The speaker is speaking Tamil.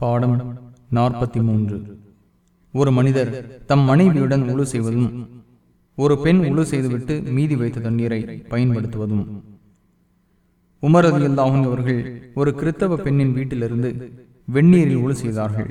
பாடம் நாற்பத்தி மூன்று ஒரு மனிதர் தம் மனைவியுடன் உழு செய்வதும் ஒரு பெண் உழு செய்துவிட்டு மீதி வைத்த தண்ணீரை பயன்படுத்துவதும். உமரது அவர்கள் ஒரு கிறித்தவ பெண்ணின் வீட்டிலிருந்து வெந்நீரில் உழு செய்தார்கள்.